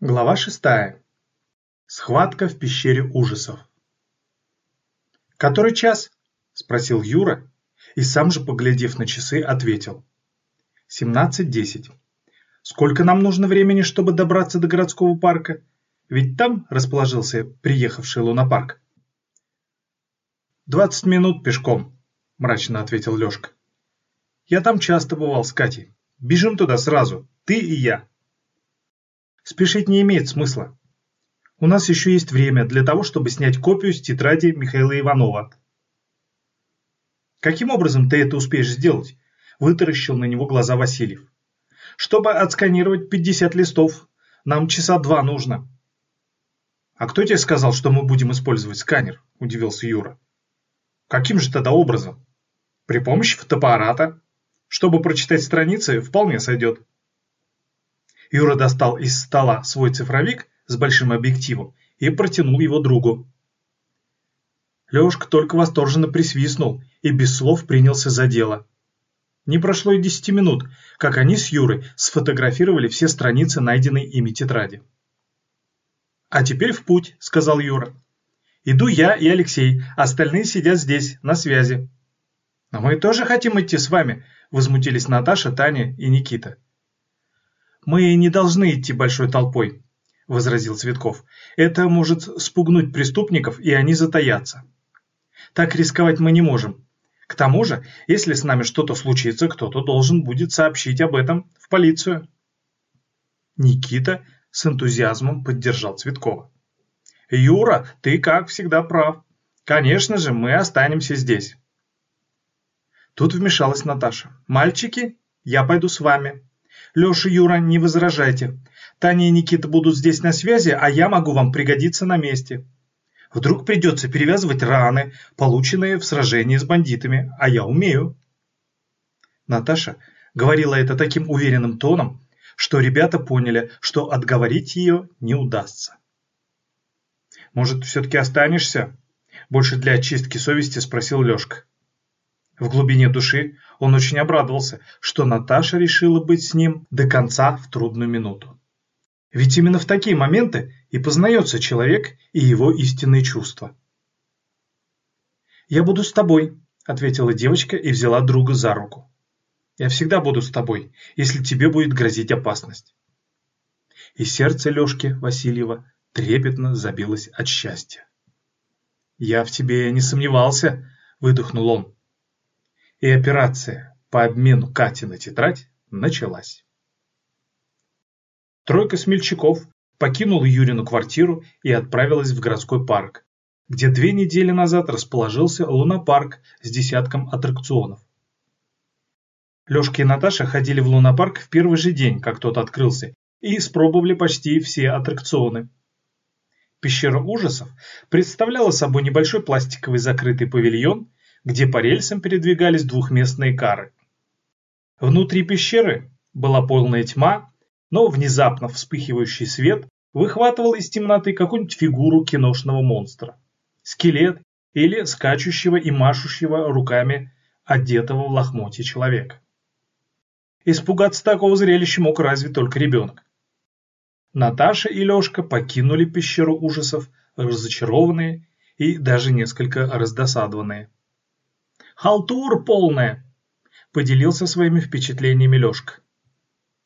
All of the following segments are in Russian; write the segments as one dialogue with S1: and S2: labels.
S1: Глава шестая. Схватка в пещере ужасов. «Который час?» – спросил Юра, и сам же, поглядев на часы, ответил. «Семнадцать десять. Сколько нам нужно времени, чтобы добраться до городского парка? Ведь там расположился приехавший лунопарк». «Двадцать минут пешком», – мрачно ответил Лёшка. «Я там часто бывал с Катей. Бежим туда сразу, ты и я». Спешить не имеет смысла. У нас еще есть время для того, чтобы снять копию с тетради Михаила Иванова. Каким образом ты это успеешь сделать? Вытаращил на него глаза Васильев. Чтобы отсканировать 50 листов, нам часа два нужно. А кто тебе сказал, что мы будем использовать сканер? Удивился Юра. Каким же тогда образом? При помощи фотоаппарата. Чтобы прочитать страницы, вполне сойдет. Юра достал из стола свой цифровик с большим объективом и протянул его другу. Лёшка только восторженно присвистнул и без слов принялся за дело. Не прошло и десяти минут, как они с Юрой сфотографировали все страницы найденной ими тетради. «А теперь в путь», — сказал Юра. «Иду я и Алексей, остальные сидят здесь, на связи». «Но мы тоже хотим идти с вами», — возмутились Наташа, Таня и Никита. «Мы не должны идти большой толпой», – возразил Цветков. «Это может спугнуть преступников, и они затаятся. Так рисковать мы не можем. К тому же, если с нами что-то случится, кто-то должен будет сообщить об этом в полицию». Никита с энтузиазмом поддержал Цветкова. «Юра, ты, как всегда, прав. Конечно же, мы останемся здесь». Тут вмешалась Наташа. «Мальчики, я пойду с вами. Леша, Юра, не возражайте. Таня и Никита будут здесь на связи, а я могу вам пригодиться на месте. Вдруг придется перевязывать раны, полученные в сражении с бандитами, а я умею. Наташа говорила это таким уверенным тоном, что ребята поняли, что отговорить ее не удастся. «Может, все-таки останешься?» Больше для очистки совести спросил Лешка. В глубине души он очень обрадовался, что Наташа решила быть с ним до конца в трудную минуту. Ведь именно в такие моменты и познается человек и его истинные чувства. «Я буду с тобой», — ответила девочка и взяла друга за руку. «Я всегда буду с тобой, если тебе будет грозить опасность». И сердце Лешки Васильева трепетно забилось от счастья. «Я в тебе не сомневался», — выдохнул он и операция по обмену Кати на тетрадь началась. Тройка смельчаков покинула Юрину квартиру и отправилась в городской парк, где две недели назад расположился лунопарк с десятком аттракционов. Лёшка и Наташа ходили в лунопарк в первый же день, как тот открылся, и испробовали почти все аттракционы. Пещера ужасов представляла собой небольшой пластиковый закрытый павильон где по рельсам передвигались двухместные кары. Внутри пещеры была полная тьма, но внезапно вспыхивающий свет выхватывал из темноты какую-нибудь фигуру киношного монстра. Скелет или скачущего и машущего руками одетого в лохмотье человека. Испугаться такого зрелища мог разве только ребенок. Наташа и Лешка покинули пещеру ужасов, разочарованные и даже несколько раздосадованные. Халтур полная!» – поделился своими впечатлениями Лёшка.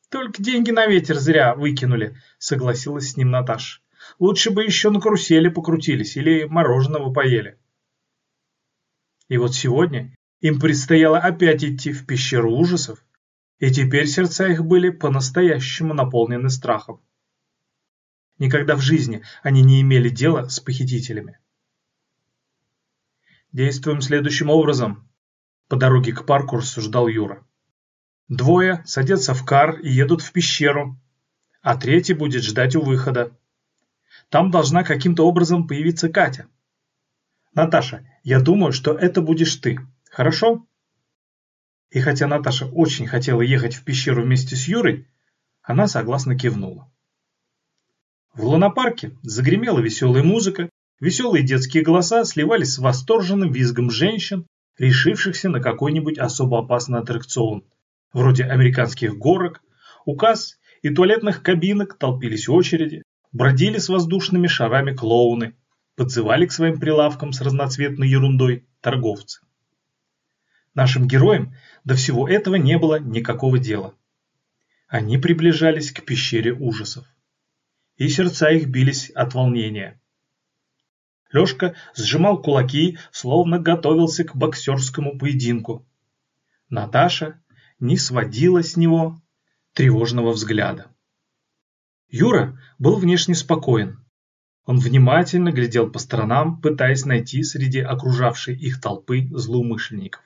S1: «Только деньги на ветер зря выкинули», – согласилась с ним Наташа. «Лучше бы еще на карусели покрутились или мороженого поели». И вот сегодня им предстояло опять идти в пещеру ужасов, и теперь сердца их были по-настоящему наполнены страхом. Никогда в жизни они не имели дела с похитителями. Действуем следующим образом. По дороге к парку рассуждал Юра. Двое садятся в кар и едут в пещеру, а третий будет ждать у выхода. Там должна каким-то образом появиться Катя. Наташа, я думаю, что это будешь ты. Хорошо? И хотя Наташа очень хотела ехать в пещеру вместе с Юрой, она согласно кивнула. В лунопарке загремела веселая музыка, Веселые детские голоса сливались с восторженным визгом женщин, решившихся на какой-нибудь особо опасный аттракцион, вроде американских горок, указ и туалетных кабинок толпились очереди, бродили с воздушными шарами клоуны, подзывали к своим прилавкам с разноцветной ерундой торговцы. Нашим героям до всего этого не было никакого дела. Они приближались к пещере ужасов. И сердца их бились от волнения. Лёшка сжимал кулаки, словно готовился к боксерскому поединку. Наташа не сводила с него тревожного взгляда. Юра был внешне спокоен. Он внимательно глядел по сторонам, пытаясь найти среди окружавшей их толпы злоумышленников.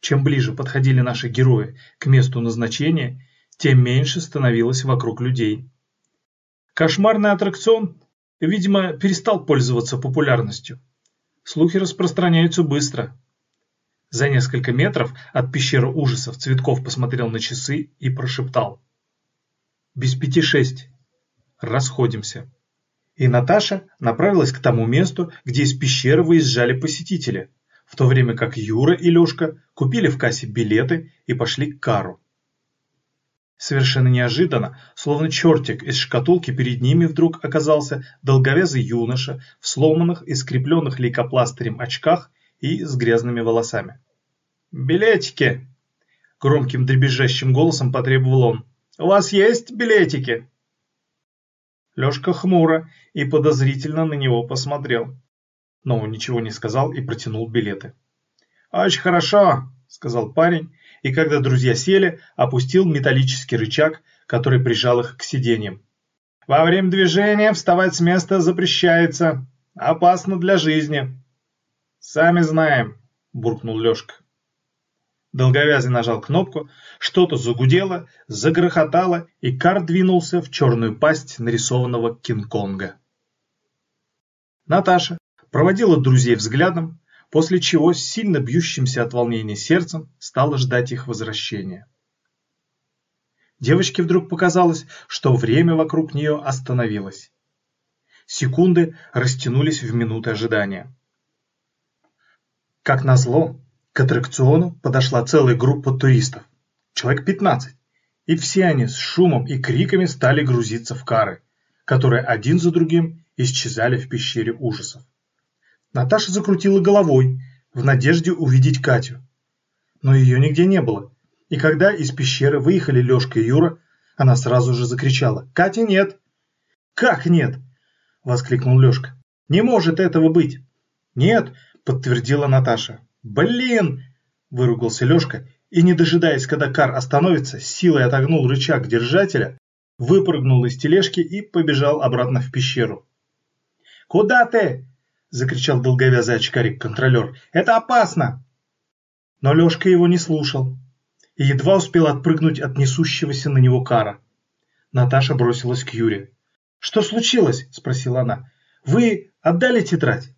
S1: Чем ближе подходили наши герои к месту назначения, тем меньше становилось вокруг людей. Кошмарный аттракцион, видимо, перестал пользоваться популярностью. Слухи распространяются быстро. За несколько метров от пещеры ужасов Цветков посмотрел на часы и прошептал. «Без пяти шесть. Расходимся». И Наташа направилась к тому месту, где из пещеры выезжали посетители – в то время как Юра и Лёшка купили в кассе билеты и пошли к кару. Совершенно неожиданно, словно чертик из шкатулки перед ними вдруг оказался долговязый юноша в сломанных и скрепленных лейкопластырем очках и с грязными волосами. «Билетики!» – громким дребезжащим голосом потребовал он. «У вас есть билетики?» Лёшка хмуро и подозрительно на него посмотрел но ничего не сказал и протянул билеты. «Очень хорошо», — сказал парень, и когда друзья сели, опустил металлический рычаг, который прижал их к сиденьям. «Во время движения вставать с места запрещается. Опасно для жизни». «Сами знаем», — буркнул Лешка. Долговязый нажал кнопку, что-то загудело, загрохотало, и кар двинулся в черную пасть нарисованного Кинг-Конга. Наташа, проводила друзей взглядом, после чего с сильно бьющимся от волнения сердцем стала ждать их возвращения. Девочке вдруг показалось, что время вокруг нее остановилось. Секунды растянулись в минуты ожидания. Как назло, к аттракциону подошла целая группа туристов, человек 15, и все они с шумом и криками стали грузиться в кары, которые один за другим исчезали в пещере ужасов. Наташа закрутила головой, в надежде увидеть Катю. Но ее нигде не было. И когда из пещеры выехали Лешка и Юра, она сразу же закричала «Кати нет!» «Как нет?» – воскликнул Лешка. «Не может этого быть!» «Нет!» – подтвердила Наташа. «Блин!» – выругался Лешка и, не дожидаясь, когда кар остановится, силой отогнул рычаг держателя, выпрыгнул из тележки и побежал обратно в пещеру. «Куда ты?» – закричал долговязый очкарик-контролер. «Это опасно!» Но Лешка его не слушал и едва успел отпрыгнуть от несущегося на него кара. Наташа бросилась к Юре. «Что случилось?» – спросила она. «Вы отдали тетрадь?»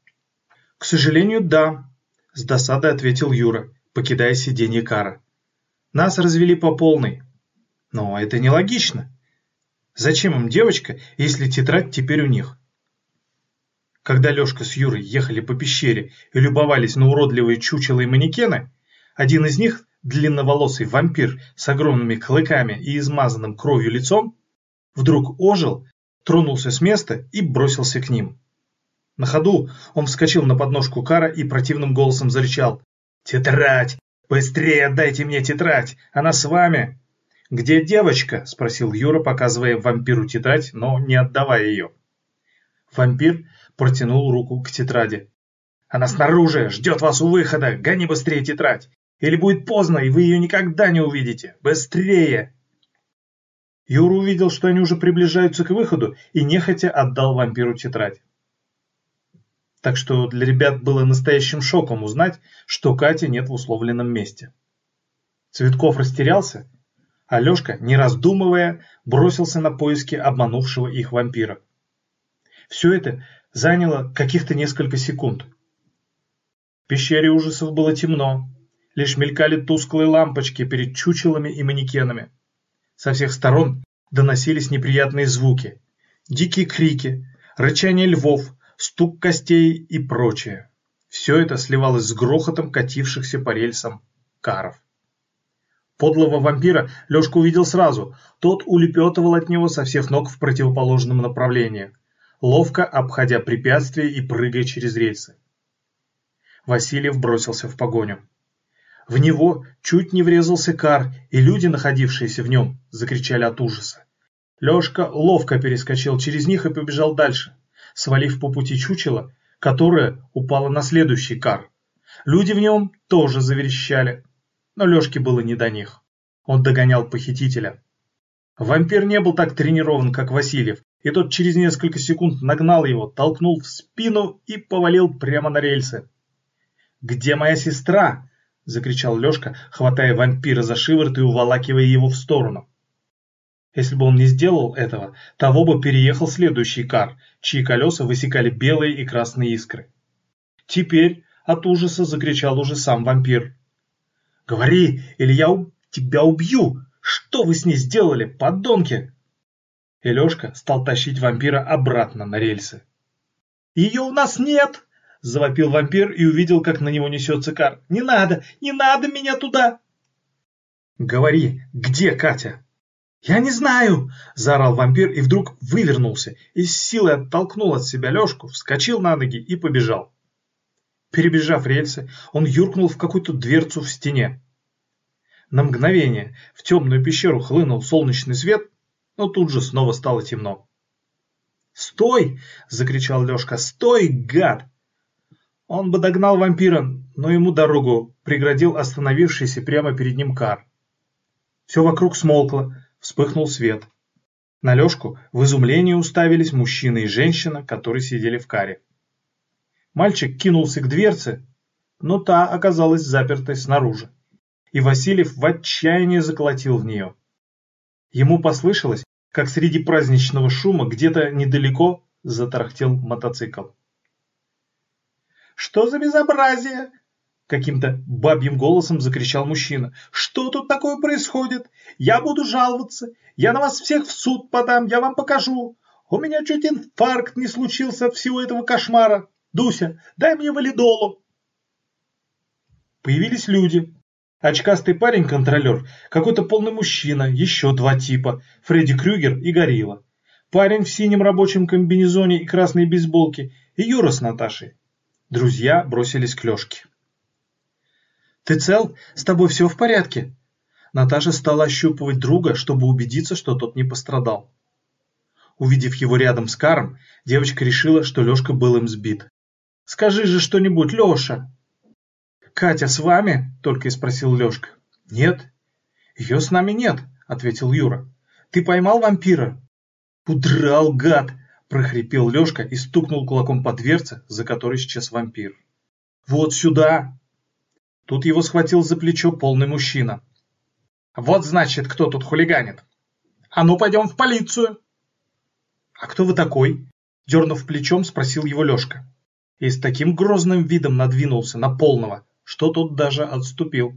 S1: «К сожалению, да», – с досадой ответил Юра, покидая сиденье кара. «Нас развели по полной». «Но это нелогично. Зачем им девочка, если тетрадь теперь у них?» Когда Лёшка с Юрой ехали по пещере и любовались на уродливые чучела и манекены, один из них, длинноволосый вампир с огромными клыками и измазанным кровью лицом, вдруг ожил, тронулся с места и бросился к ним. На ходу он вскочил на подножку кара и противным голосом зарычал «Тетрадь! Быстрее отдайте мне тетрадь! Она с вами!» «Где девочка?» – спросил Юра, показывая вампиру тетрадь, но не отдавая ее. Вампир протянул руку к тетради. «Она снаружи! Ждет вас у выхода! Гони быстрее тетрадь! Или будет поздно, и вы ее никогда не увидите! Быстрее!» Юра увидел, что они уже приближаются к выходу, и нехотя отдал вампиру тетрадь. Так что для ребят было настоящим шоком узнать, что Кати нет в условленном месте. Цветков растерялся, а Лешка, не раздумывая, бросился на поиски обманувшего их вампира. Все это заняло каких-то несколько секунд. В пещере ужасов было темно, лишь мелькали тусклые лампочки перед чучелами и манекенами. Со всех сторон доносились неприятные звуки, дикие крики, рычание львов, стук костей и прочее. Все это сливалось с грохотом катившихся по рельсам каров. Подлого вампира Лёшка увидел сразу. Тот улепетывал от него со всех ног в противоположном направлении, ловко обходя препятствия и прыгая через рельсы. Васильев бросился в погоню. В него чуть не врезался кар, и люди, находившиеся в нем, закричали от ужаса. Лёшка ловко перескочил через них и побежал дальше, свалив по пути чучело, которое упало на следующий кар. Люди в нем тоже заверещали но Лёшке было не до них. Он догонял похитителя. Вампир не был так тренирован, как Васильев, и тот через несколько секунд нагнал его, толкнул в спину и повалил прямо на рельсы. «Где моя сестра?» – закричал Лёшка, хватая вампира за шиворот и уволакивая его в сторону. Если бы он не сделал этого, того бы переехал следующий кар, чьи колеса высекали белые и красные искры. Теперь от ужаса закричал уже сам вампир. Говори, или я тебя убью! Что вы с ней сделали, подонки?» И Лёшка стал тащить вампира обратно на рельсы. «Ее у нас нет!» – завопил вампир и увидел, как на него несется кар. «Не надо! Не надо меня туда!» «Говори, где Катя?» «Я не знаю!» – заорал вампир и вдруг вывернулся и с силой оттолкнул от себя Лёшку, вскочил на ноги и побежал. Перебежав рельсы, он юркнул в какую-то дверцу в стене. На мгновение в темную пещеру хлынул солнечный свет, но тут же снова стало темно. «Стой!» – закричал Лешка. «Стой, гад!» Он бы догнал вампира, но ему дорогу преградил остановившийся прямо перед ним кар. Все вокруг смолкло, вспыхнул свет. На Лешку в изумлении уставились мужчина и женщина, которые сидели в каре. Мальчик кинулся к дверце, но та оказалась запертой снаружи, и Васильев в отчаянии заколотил в нее. Ему послышалось, как среди праздничного шума где-то недалеко затарахтел мотоцикл. «Что за безобразие?» Каким-то бабьим голосом закричал мужчина. «Что тут такое происходит? Я буду жаловаться. Я на вас всех в суд подам, я вам покажу. У меня чуть инфаркт не случился от всего этого кошмара. Дуся, дай мне валидолу!» Появились люди. Очкастый парень-контролер, какой-то полный мужчина, еще два типа, Фредди Крюгер и Горилла. Парень в синем рабочем комбинезоне и красной бейсболке и Юра с Наташей. Друзья бросились к Лешке. «Ты цел? С тобой все в порядке?» Наташа стала ощупывать друга, чтобы убедиться, что тот не пострадал. Увидев его рядом с Каром, девочка решила, что Лешка был им сбит. Скажи же что-нибудь, Леша!» «Катя с вами?» – только и спросил Лешка. «Нет». «Ее с нами нет», – ответил Юра. «Ты поймал вампира?» «Удрал, гад!» – прохрипел Лешка и стукнул кулаком по дверце, за которой исчез вампир. «Вот сюда!» Тут его схватил за плечо полный мужчина. «Вот, значит, кто тут хулиганит! А ну, пойдем в полицию!» «А кто вы такой?» – дернув плечом, спросил его Лешка и с таким грозным видом надвинулся на полного, что тот даже отступил.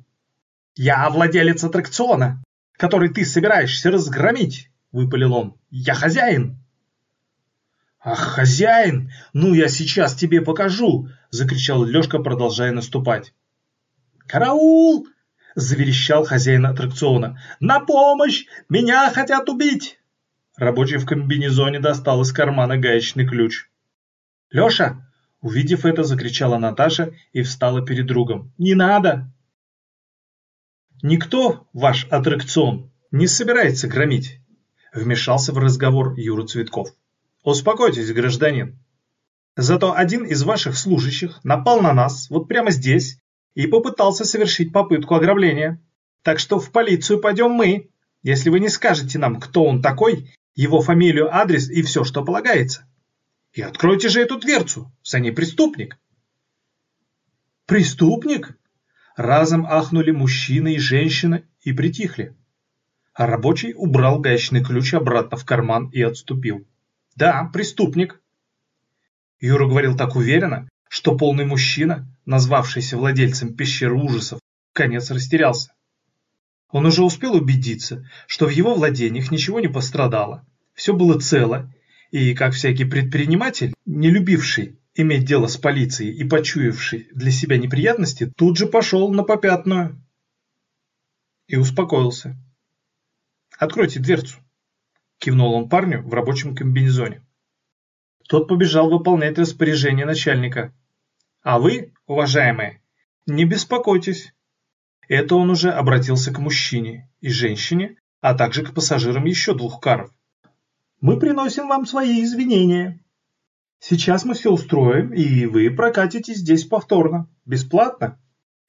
S1: «Я владелец аттракциона, который ты собираешься разгромить!» – выпалил он. «Я хозяин!» «Ах, хозяин! Ну, я сейчас тебе покажу!» – закричал Лешка, продолжая наступать. «Караул!» – заверещал хозяин аттракциона. «На помощь! Меня хотят убить!» Рабочий в комбинезоне достал из кармана гаечный ключ. «Леша, Увидев это, закричала Наташа и встала перед другом. «Не надо!» «Никто ваш аттракцион не собирается громить», вмешался в разговор Юра Цветков. «Успокойтесь, гражданин. Зато один из ваших служащих напал на нас вот прямо здесь и попытался совершить попытку ограбления. Так что в полицию пойдем мы, если вы не скажете нам, кто он такой, его фамилию, адрес и все, что полагается». И откройте же эту дверцу, за ней преступник. Преступник? Разом ахнули мужчина и женщина и притихли. А рабочий убрал гаечный ключ обратно в карман и отступил. Да, преступник. Юра говорил так уверенно, что полный мужчина, назвавшийся владельцем пещеры ужасов, конец растерялся. Он уже успел убедиться, что в его владениях ничего не пострадало, все было цело и, как всякий предприниматель, не любивший иметь дело с полицией и почуявший для себя неприятности, тут же пошел на попятную. и успокоился. «Откройте дверцу», – кивнул он парню в рабочем комбинезоне. Тот побежал выполнять распоряжение начальника. «А вы, уважаемые, не беспокойтесь». Это он уже обратился к мужчине и женщине, а также к пассажирам еще двух каров. «Мы приносим вам свои извинения. Сейчас мы все устроим, и вы прокатитесь здесь повторно, бесплатно.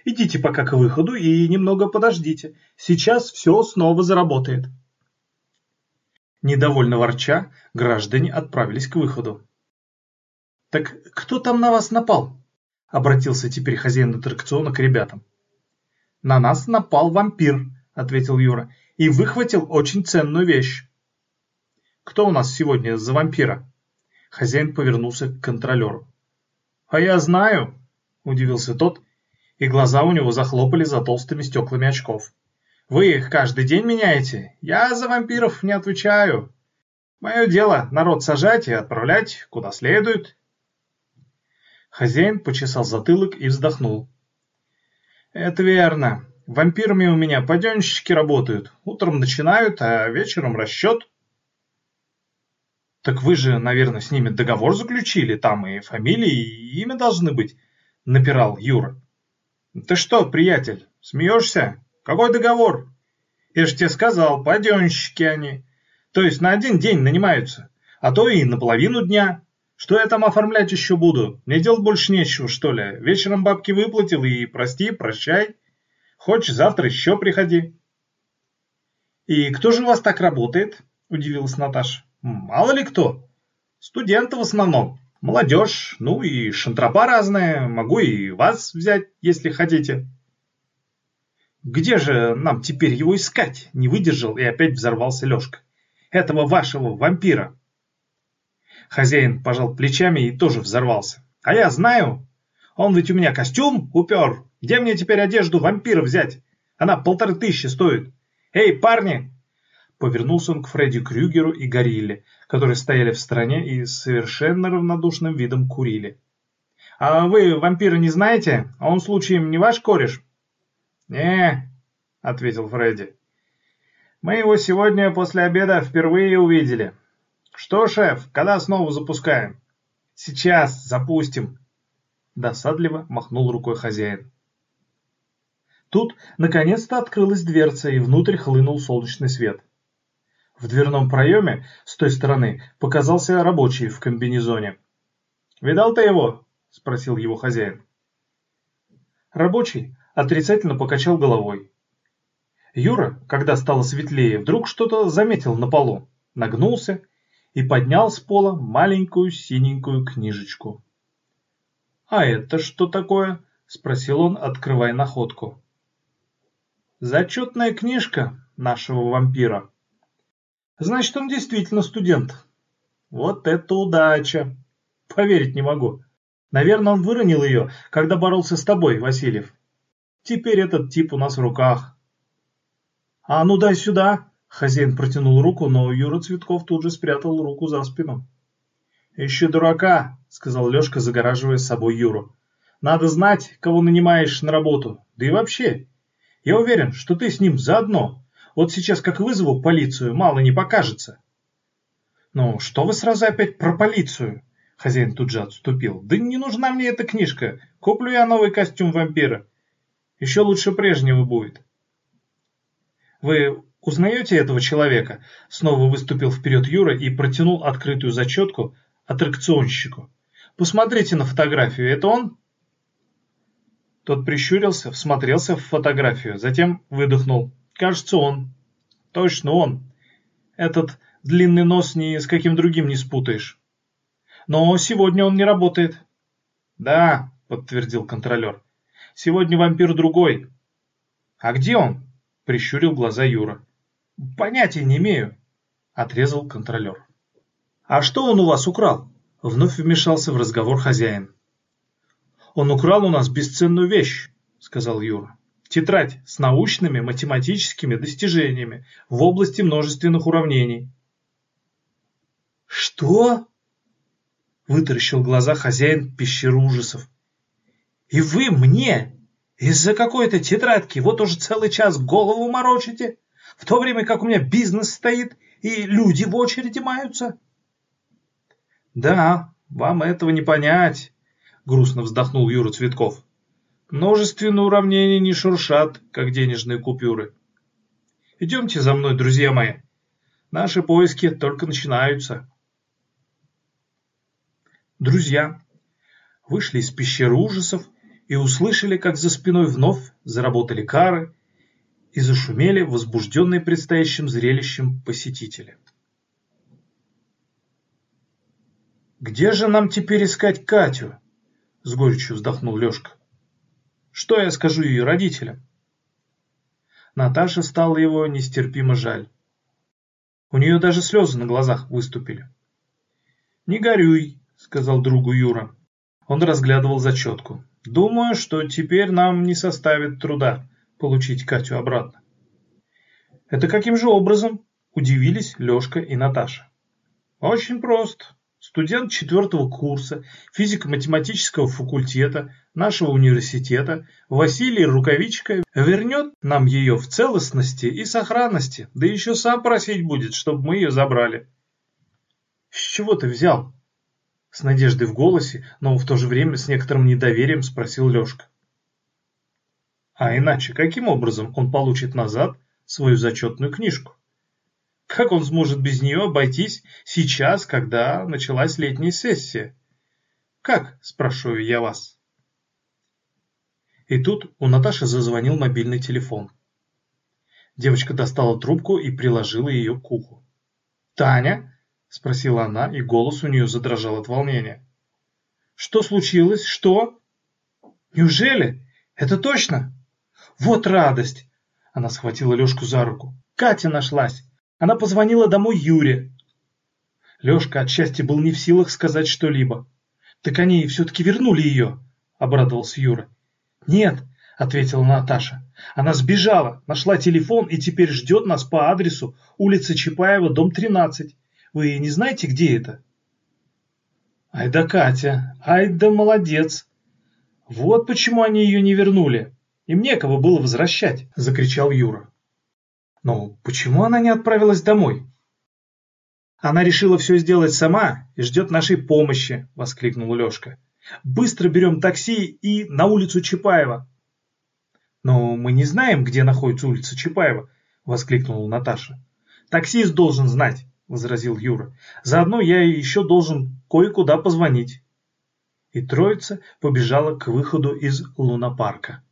S1: Идите пока к выходу и немного подождите. Сейчас все снова заработает». Недовольно ворча, граждане отправились к выходу. «Так кто там на вас напал?» – обратился теперь хозяин аттракциона к ребятам. «На нас напал вампир», – ответил Юра, – «и выхватил очень ценную вещь». «Кто у нас сегодня за вампира?» Хозяин повернулся к контролеру. «А я знаю», – удивился тот, и глаза у него захлопали за толстыми стеклами очков. «Вы их каждый день меняете? Я за вампиров не отвечаю. Мое дело народ сажать и отправлять куда следует». Хозяин почесал затылок и вздохнул. «Это верно. Вампирами у меня паденщики работают. Утром начинают, а вечером расчет». «Так вы же, наверное, с ними договор заключили, там и фамилии, и имя должны быть», — напирал Юра. «Ты что, приятель, смеешься? Какой договор? Я же тебе сказал, паденщики они. То есть на один день нанимаются, а то и на половину дня. Что я там оформлять еще буду? Мне делать больше нечего, что ли? Вечером бабки выплатил и прости, прощай. Хочешь, завтра еще приходи. И кто же у вас так работает? Удивилась Наташа. Мало ли кто. Студенты в основном. Молодежь, ну и шантропа разная. Могу и вас взять, если хотите. Где же нам теперь его искать? Не выдержал и опять взорвался Лешка. Этого вашего вампира. Хозяин пожал плечами и тоже взорвался. А я знаю. Он ведь у меня костюм упер. Где мне теперь одежду вампира взять? Она полторы тысячи стоит. Эй, парни! Повернулся он к Фредди Крюгеру и Горилле, которые стояли в стороне и совершенно равнодушным видом курили. «А вы вампира не знаете? А он случаем не ваш кореш?» «Не», — ответил Фредди. «Мы его сегодня после обеда впервые увидели. «Что, шеф, когда снова запускаем?» «Сейчас запустим!» Досадливо махнул рукой хозяин. Тут наконец-то открылась дверца, и внутрь хлынул солнечный свет. В дверном проеме с той стороны показался рабочий в комбинезоне. «Видал ты его?» – спросил его хозяин. Рабочий отрицательно покачал головой. Юра, когда стало светлее, вдруг что-то заметил на полу, нагнулся и поднял с пола маленькую синенькую книжечку. «А это что такое?» – спросил он, открывая находку. «Зачетная книжка нашего вампира». «Значит, он действительно студент». «Вот это удача!» «Поверить не могу. Наверное, он выронил ее, когда боролся с тобой, Васильев. Теперь этот тип у нас в руках». «А ну дай сюда!» Хозяин протянул руку, но Юра Цветков тут же спрятал руку за спину. «Ищи дурака», — сказал Лешка, загораживая с собой Юру. «Надо знать, кого нанимаешь на работу. Да и вообще, я уверен, что ты с ним заодно. Вот сейчас как вызову полицию, мало не покажется». «Ну, что вы сразу опять про полицию?» Хозяин тут же отступил. «Да не нужна мне эта книжка. Куплю я новый костюм вампира. Еще лучше прежнего будет». «Вы «Узнаете этого человека?» Снова выступил вперед Юра и протянул открытую зачетку аттракционщику. «Посмотрите на фотографию, это он?» Тот прищурился, всмотрелся в фотографию, затем выдохнул. «Кажется, он. Точно он. Этот длинный нос ни с каким другим не спутаешь. Но сегодня он не работает». «Да», — подтвердил контролер. «Сегодня вампир другой». «А где он?» — прищурил глаза Юра. «Понятия не имею», – отрезал контролер. «А что он у вас украл?» – вновь вмешался в разговор хозяин. «Он украл у нас бесценную вещь», – сказал Юра. «Тетрадь с научными математическими достижениями в области множественных уравнений». «Что?» – вытаращил глаза хозяин пещеры ужасов. «И вы мне Из-за какой-то тетрадки вот уже целый час голову морочите, в то время как у меня бизнес стоит и люди в очереди маются. Да, вам этого не понять, грустно вздохнул Юра Цветков. Множественные уравнения не шуршат, как денежные купюры. Идемте за мной, друзья мои. Наши поиски только начинаются. Друзья вышли из пещеры ужасов и услышали, как за спиной вновь заработали кары и зашумели возбужденные предстоящим зрелищем посетители. «Где же нам теперь искать Катю?» – с горечью вздохнул Лешка. «Что я скажу ее родителям?» Наташе стало его нестерпимо жаль. У нее даже слезы на глазах выступили. «Не горюй», – сказал другу Юра. Он разглядывал зачетку. Думаю, что теперь нам не составит труда получить Катю обратно. Это каким же образом? Удивились Лешка и Наташа. Очень просто. Студент четвертого курса физико-математического факультета нашего университета Василий Рукавичка вернет нам ее в целостности и сохранности, да еще сам просить будет, чтобы мы ее забрали. С чего ты взял? С надеждой в голосе, но в то же время с некоторым недоверием спросил Лешка. А иначе, каким образом он получит назад свою зачетную книжку? Как он сможет без нее обойтись сейчас, когда началась летняя сессия? Как, спрашиваю я вас? И тут у Наташи зазвонил мобильный телефон. Девочка достала трубку и приложила ее к уху. «Таня?» спросила она, и голос у нее задрожал от волнения. Что случилось? Что? Неужели? Это точно? Вот радость! Она схватила Лешку за руку. Катя нашлась. Она позвонила домой Юре. Лешка от счастья был не в силах сказать что-либо. Так они все-таки вернули ее, обрадовался Юра. Нет, ответила Наташа. Она сбежала, нашла телефон и теперь ждет нас по адресу улица Чапаева, дом 13. Вы не знаете, где это? Ай да Катя, ай да молодец. Вот почему они ее не вернули. Им некого было возвращать, закричал Юра. Но почему она не отправилась домой? Она решила все сделать сама и ждет нашей помощи, воскликнул Лешка. Быстро берем такси и на улицу Чапаева. Но мы не знаем, где находится улица Чапаева, воскликнула Наташа. Таксист должен знать. – возразил Юра. «Заодно я еще должен кое-куда позвонить». И троица побежала к выходу из лунопарка.